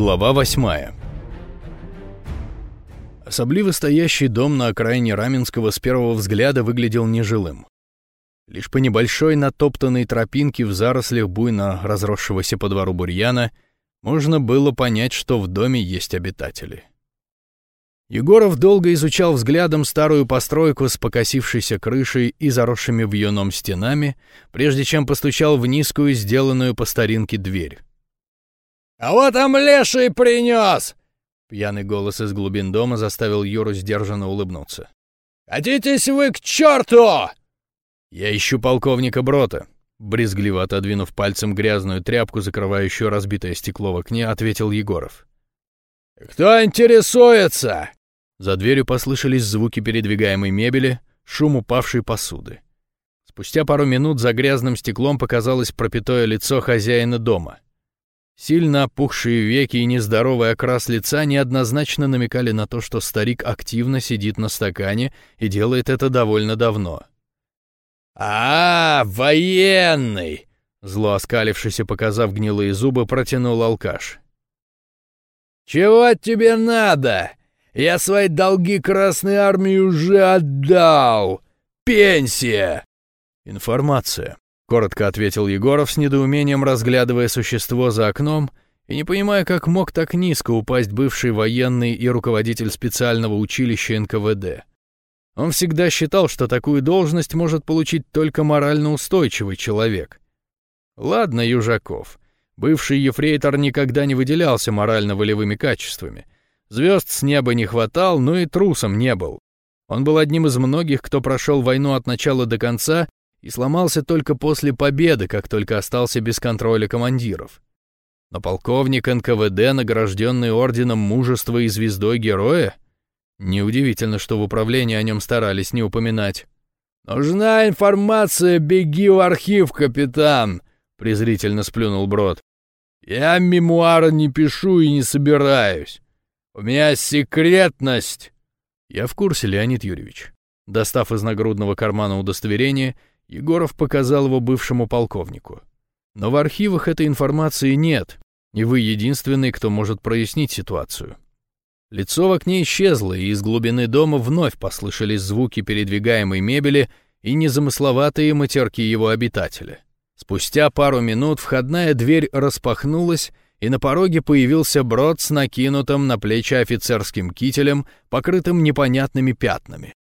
Глава восьмая Особливо стоящий дом на окраине Раменского с первого взгляда выглядел нежилым. Лишь по небольшой натоптанной тропинке в зарослях буйно разросшегося по двору бурьяна можно было понять, что в доме есть обитатели. Егоров долго изучал взглядом старую постройку с покосившейся крышей и заросшими вьюном стенами, прежде чем постучал в низкую, сделанную по старинке дверь. «А вот там леший принес!» Пьяный голос из глубин дома заставил Юру сдержанно улыбнуться. «Катитесь вы к черту!» «Я ищу полковника Брота», — брезгливо отодвинув пальцем грязную тряпку, закрывающую разбитое стекло в окне, ответил Егоров. «Кто интересуется?» За дверью послышались звуки передвигаемой мебели, шум упавшей посуды. Спустя пару минут за грязным стеклом показалось пропитое лицо хозяина дома. Сильно опухшие веки и нездоровый окрас лица неоднозначно намекали на то, что старик активно сидит на стакане и делает это довольно давно. «А, военный!» Зло оскалившись и показав гнилые зубы, протянул алкаш. «Чего тебе надо? Я свои долги Красной Армии уже отдал. Пенсия!» «Информация», — коротко ответил Егоров с недоумением, разглядывая существо за окном и не понимая, как мог так низко упасть бывший военный и руководитель специального училища НКВД. Он всегда считал, что такую должность может получить только морально устойчивый человек. Ладно, Южаков. Бывший ефрейтор никогда не выделялся морально-волевыми качествами — Звезд с неба не хватал, но и трусом не был. Он был одним из многих, кто прошел войну от начала до конца и сломался только после победы, как только остался без контроля командиров. Но полковник НКВД, награжденный орденом мужества и звездой героя? Неудивительно, что в управлении о нем старались не упоминать. «Нужна информация, беги в архив, капитан!» — презрительно сплюнул Брод. «Я мемуары не пишу и не собираюсь. «У меня секретность!» «Я в курсе, Леонид Юрьевич». Достав из нагрудного кармана удостоверение, Егоров показал его бывшему полковнику. «Но в архивах этой информации нет, и вы единственный, кто может прояснить ситуацию». Лицо в окне исчезло, и из глубины дома вновь послышались звуки передвигаемой мебели и незамысловатые матерки его обитателя. Спустя пару минут входная дверь распахнулась, и на пороге появился брод с накинутым на плечи офицерским кителем, покрытым непонятными пятнами.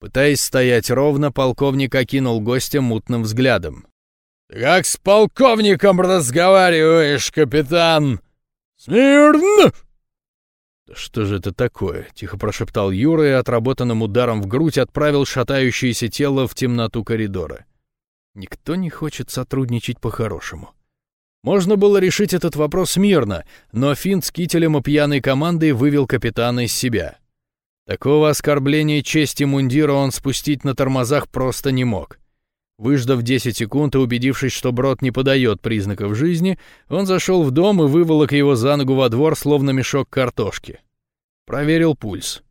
Пытаясь стоять ровно, полковник окинул гостя мутным взглядом. «Ты как с полковником разговариваешь, капитан?» «Смирно!» «Что же это такое?» — тихо прошептал Юра и отработанным ударом в грудь отправил шатающееся тело в темноту коридора. «Никто не хочет сотрудничать по-хорошему. Можно было решить этот вопрос мирно, но Финт с кителем и пьяной командой вывел капитана из себя. Такого оскорбления чести мундира он спустить на тормозах просто не мог. Выждав 10 секунд и убедившись, что Брод не подает признаков жизни, он зашел в дом и выволок его за ногу во двор, словно мешок картошки. Проверил пульс.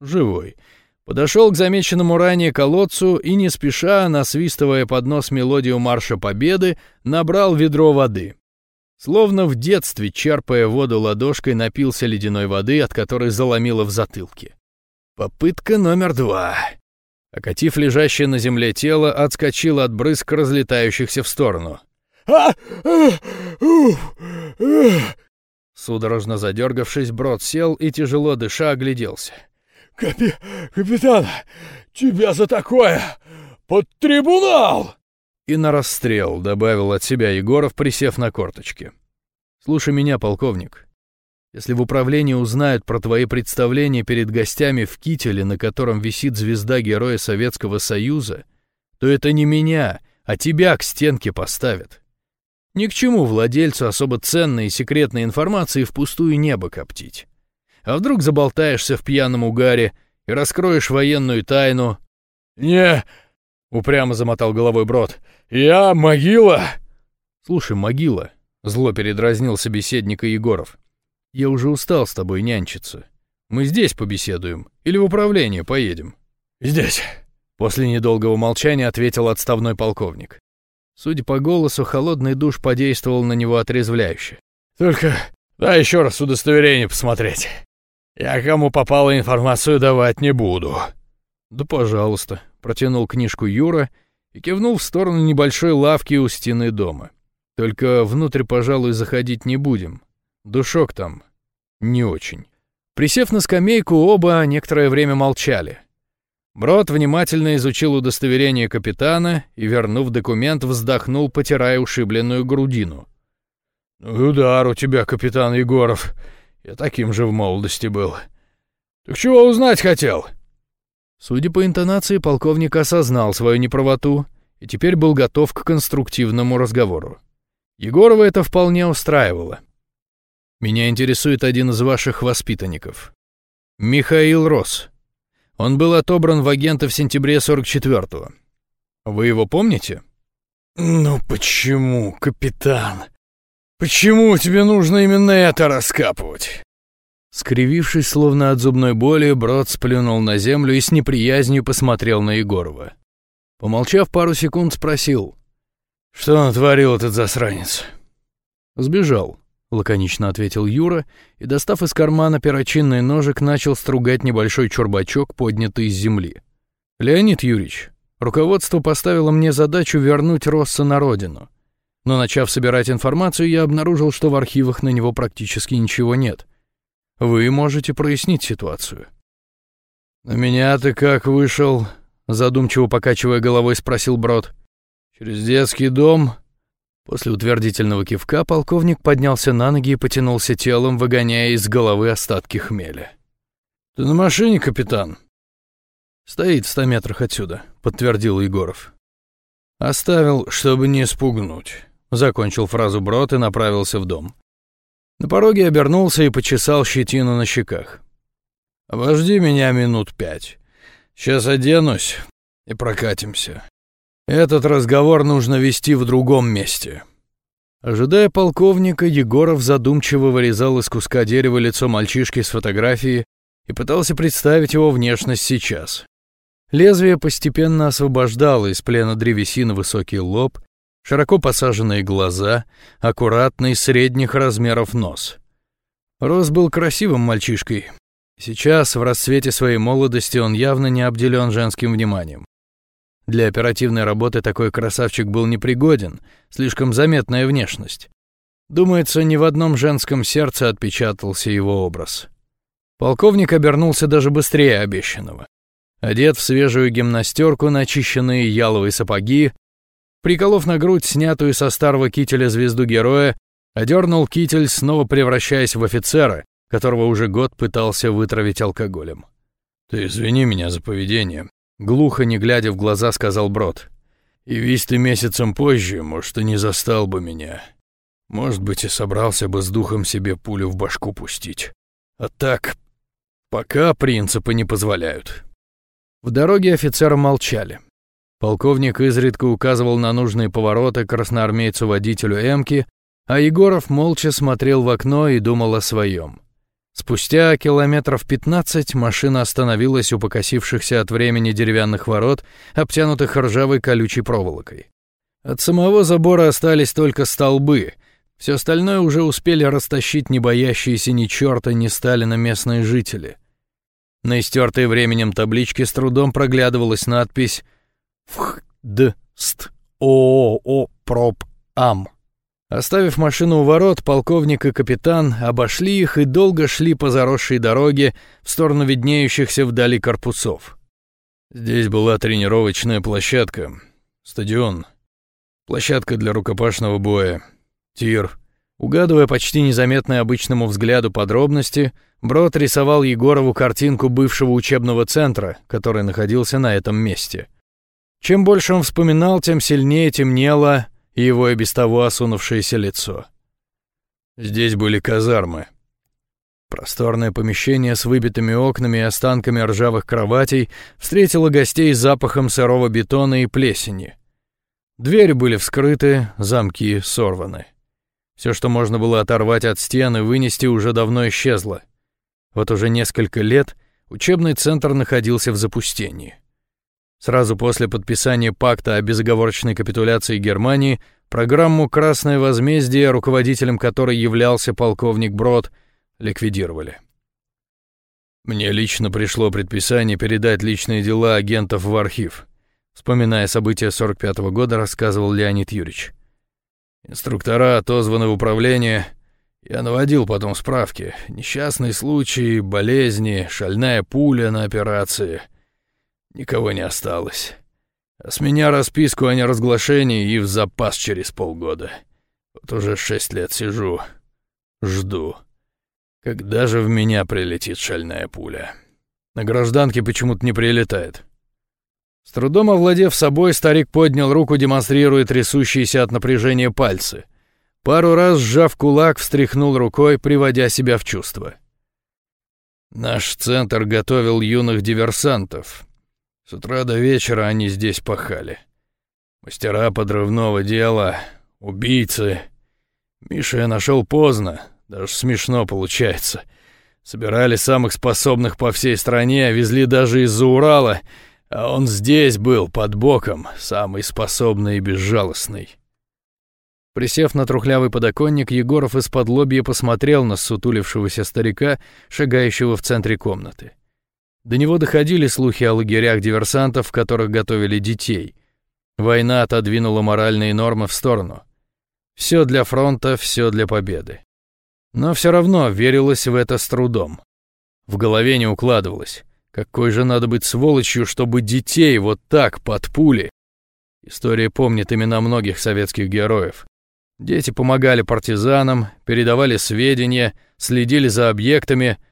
Живой. Подошел к замеченному ранее колодцу и, не спеша, насвистывая под нос мелодию Марша Победы, набрал ведро воды. Словно в детстве, черпая воду ладошкой, напился ледяной воды, от которой заломило в затылке. Попытка номер два. Окатив лежащее на земле тело, отскочил от брызг, разлетающихся в сторону. Судорожно задергавшись, Брод сел и, тяжело дыша, огляделся. Капи... «Капитан, тебя за такое! Под трибунал!» «И на расстрел», — добавил от себя Егоров, присев на корточки. «Слушай меня, полковник. Если в управлении узнают про твои представления перед гостями в кителе, на котором висит звезда Героя Советского Союза, то это не меня, а тебя к стенке поставят. Ни к чему владельцу особо ценной и секретной информации впустую небо коптить. А вдруг заболтаешься в пьяном угаре и раскроешь военную тайну?» «Не...» — упрямо замотал головой Брод. «Я могила!» «Слушай, могила!» — зло передразнил собеседника Егоров. «Я уже устал с тобой нянчиться. Мы здесь побеседуем или в управление поедем?» «Здесь!» — после недолгого молчания ответил отставной полковник. Судя по голосу, холодный душ подействовал на него отрезвляюще. «Только Да еще раз удостоверение посмотреть. Я кому попало информацию давать не буду». «Да пожалуйста», — протянул книжку Юра и кивнул в сторону небольшой лавки у стены дома. «Только внутрь, пожалуй, заходить не будем. Душок там не очень». Присев на скамейку, оба некоторое время молчали. Брод внимательно изучил удостоверение капитана и, вернув документ, вздохнул, потирая ушибленную грудину. «Ну удар у тебя, капитан Егоров. Я таким же в молодости был. Ты чего узнать хотел?» Судя по интонации, полковник осознал свою неправоту и теперь был готов к конструктивному разговору. Егорова это вполне устраивало. «Меня интересует один из ваших воспитанников. Михаил Рос. Он был отобран в агенты в сентябре 44-го. Вы его помните?» «Ну почему, капитан? Почему тебе нужно именно это раскапывать?» Скривившись, словно от зубной боли, Брод сплюнул на землю и с неприязнью посмотрел на Егорова. Помолчав пару секунд, спросил. «Что натворил этот засранец?» «Сбежал», — лаконично ответил Юра и, достав из кармана перочинный ножик, начал стругать небольшой чурбачок, поднятый из земли. «Леонид Юрьевич, руководство поставило мне задачу вернуть Росса на родину. Но, начав собирать информацию, я обнаружил, что в архивах на него практически ничего нет». Вы можете прояснить ситуацию. На меня ты как вышел? Задумчиво покачивая головой, спросил Брод. Через детский дом? После утвердительного кивка полковник поднялся на ноги и потянулся телом, выгоняя из головы остатки хмеля. «Ты на машине, капитан?» «Стоит в ста метрах отсюда», — подтвердил Егоров. «Оставил, чтобы не спугнуть», — закончил фразу Брод и направился в дом. На пороге обернулся и почесал щетину на щеках. «Обожди меня минут пять. Сейчас оденусь и прокатимся. Этот разговор нужно вести в другом месте». Ожидая полковника, Егоров задумчиво вырезал из куска дерева лицо мальчишки с фотографии и пытался представить его внешность сейчас. Лезвие постепенно освобождало из плена древесины высокий лоб, Широко посаженные глаза, аккуратный средних размеров нос. Рос был красивым мальчишкой. Сейчас, в расцвете своей молодости, он явно не обделен женским вниманием. Для оперативной работы такой красавчик был непригоден, слишком заметная внешность. Думается, ни в одном женском сердце отпечатался его образ. Полковник обернулся даже быстрее обещанного. Одет в свежую гимнастерку, начищенные яловые сапоги, Приколов на грудь снятую со старого кителя звезду героя, одернул китель, снова превращаясь в офицера, которого уже год пытался вытравить алкоголем. «Ты извини меня за поведение», — глухо, не глядя в глаза, сказал Брод. «И весь ты месяцем позже, может, и не застал бы меня. Может быть, и собрался бы с духом себе пулю в башку пустить. А так, пока принципы не позволяют». В дороге офицеры молчали. Полковник изредка указывал на нужные повороты красноармейцу-водителю «Эмки», а Егоров молча смотрел в окно и думал о своем. Спустя километров пятнадцать машина остановилась у покосившихся от времени деревянных ворот, обтянутых ржавой колючей проволокой. От самого забора остались только столбы, все остальное уже успели растащить не боящиеся ни черта, ни Сталина местные жители. На истертой временем табличке с трудом проглядывалась надпись ФХДСТ ООО Проб Ам. Оставив машину у ворот, полковник и капитан обошли их и долго шли по заросшей дороге в сторону виднеющихся вдали корпусов. Здесь была тренировочная площадка, стадион, площадка для рукопашного боя, тир. Угадывая почти незаметные обычному взгляду подробности, Брод рисовал Егорову картинку бывшего учебного центра, который находился на этом месте. Чем больше он вспоминал, тем сильнее темнело его и без того осунувшееся лицо. Здесь были казармы. Просторное помещение с выбитыми окнами и останками ржавых кроватей встретило гостей запахом сырого бетона и плесени. Двери были вскрыты, замки сорваны. Все, что можно было оторвать от стены, вынести, уже давно исчезло. Вот уже несколько лет учебный центр находился в запустении. Сразу после подписания пакта о безоговорочной капитуляции Германии Программу «Красное возмездие», руководителем которой являлся полковник Брод, ликвидировали. Мне лично пришло предписание передать личные дела агентов в архив. Вспоминая события 45 -го года, рассказывал Леонид Юрьевич. Инструктора отозваны в управление. Я наводил потом справки. Несчастные случаи, болезни, шальная пуля на операции. Никого не осталось. А с меня расписку о неразглашении и в запас через полгода. Вот уже шесть лет сижу, жду. Когда же в меня прилетит шальная пуля? На гражданке почему-то не прилетает. С трудом овладев собой, старик поднял руку, демонстрируя трясущиеся от напряжения пальцы. Пару раз, сжав кулак, встряхнул рукой, приводя себя в чувство. Наш центр готовил юных диверсантов, с утра до вечера они здесь пахали. Мастера подрывного дела, убийцы. Миша я нашел поздно, даже смешно получается. Собирали самых способных по всей стране, везли даже из-за Урала, а он здесь был, под боком, самый способный и безжалостный. Присев на трухлявый подоконник, Егоров из-под лобья посмотрел на сутулившегося старика, шагающего в центре комнаты. До него доходили слухи о лагерях диверсантов, в которых готовили детей. Война отодвинула моральные нормы в сторону. Все для фронта, все для победы. Но все равно верилось в это с трудом. В голове не укладывалось. Какой же надо быть сволочью, чтобы детей вот так под пули? История помнит имена многих советских героев. Дети помогали партизанам, передавали сведения, следили за объектами —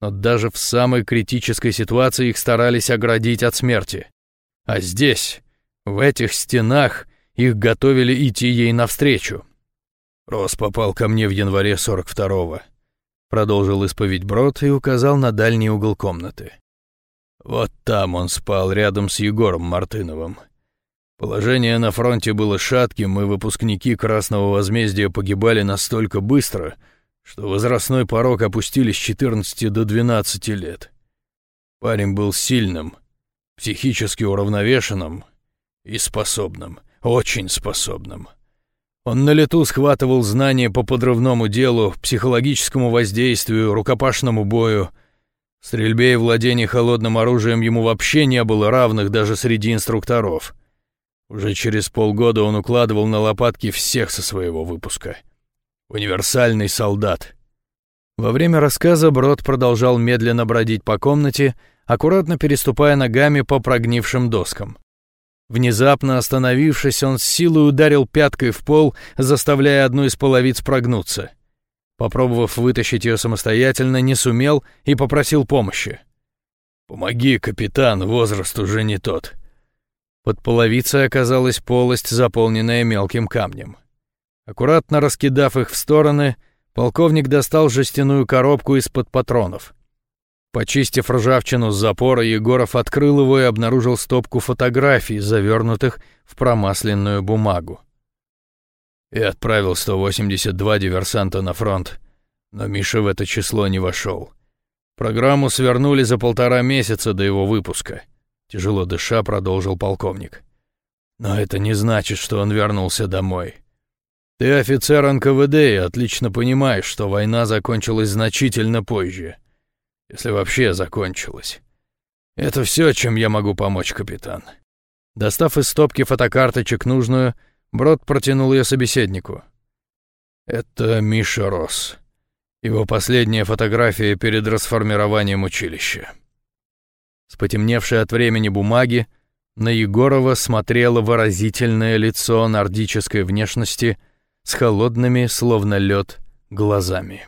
но даже в самой критической ситуации их старались оградить от смерти. А здесь, в этих стенах, их готовили идти ей навстречу. Рос попал ко мне в январе 42-го. Продолжил исповедь Брод и указал на дальний угол комнаты. Вот там он спал рядом с Егором Мартыновым. Положение на фронте было шатким, и выпускники Красного Возмездия погибали настолько быстро, что возрастной порог опустили с 14 до 12 лет. Парень был сильным, психически уравновешенным и способным, очень способным. Он на лету схватывал знания по подрывному делу, психологическому воздействию, рукопашному бою. Стрельбе и владении холодным оружием ему вообще не было равных даже среди инструкторов. Уже через полгода он укладывал на лопатки всех со своего выпуска — Универсальный солдат. Во время рассказа Брод продолжал медленно бродить по комнате, аккуратно переступая ногами по прогнившим доскам. Внезапно остановившись, он с силой ударил пяткой в пол, заставляя одну из половиц прогнуться. Попробовав вытащить ее самостоятельно, не сумел и попросил помощи. «Помоги, капитан, возраст уже не тот». Под половицей оказалась полость, заполненная мелким камнем. Аккуратно раскидав их в стороны, полковник достал жестяную коробку из-под патронов. Почистив ржавчину с запора, Егоров открыл его и обнаружил стопку фотографий, завернутых в промасленную бумагу. И отправил 182 диверсанта на фронт, но Миша в это число не вошел. Программу свернули за полтора месяца до его выпуска. Тяжело дыша, продолжил полковник. Но это не значит, что он вернулся домой. Ты офицер НКВД и отлично понимаешь, что война закончилась значительно позже. Если вообще закончилась. Это все, чем я могу помочь, капитан. Достав из стопки фотокарточек нужную, Брод протянул ее собеседнику. Это Миша Росс. Его последняя фотография перед расформированием училища. С потемневшей от времени бумаги на Егорова смотрело выразительное лицо нордической внешности — с холодными, словно лед, глазами.